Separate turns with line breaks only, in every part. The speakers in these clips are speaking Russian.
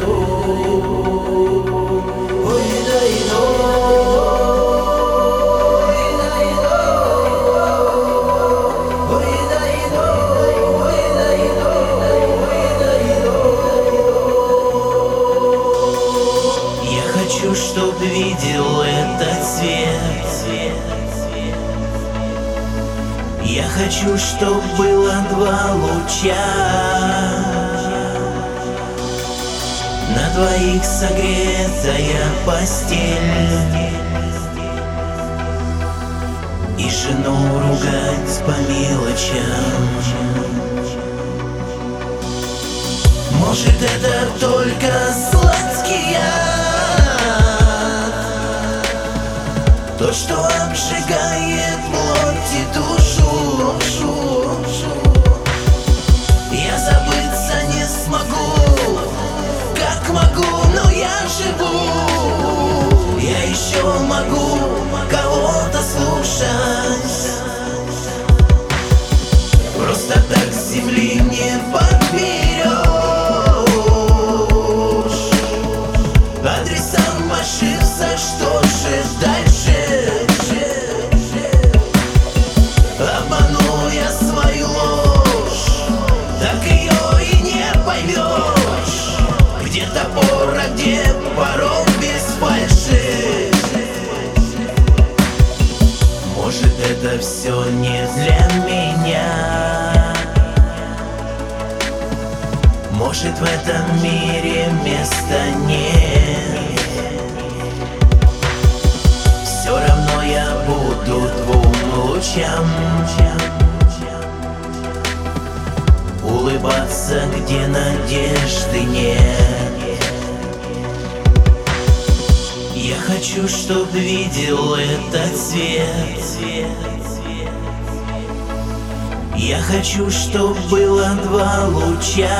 Oh видел этот свет. Я хочу, чтоб было два луча. На двоих согретая постель. И жену ругать по мелочам. Может это только То, что обжигает плоть и душу. Я забыться не смогу. Как могу, но я живу. Я еще могу кого-то слушать. Просто так земли не подберешь Адресом ошибся, что Так ее и не поймешь Где топор, а где порог без фальши? Может это все не для меня? Может в этом мире места нет? Все равно я буду двум лучам Улыбаться, где надежды нет. Я хочу, чтоб видел этот свет. Я хочу, чтоб было два луча.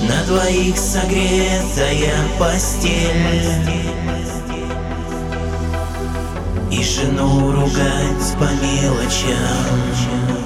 На двоих согретая постель. И жену ругать по мелочам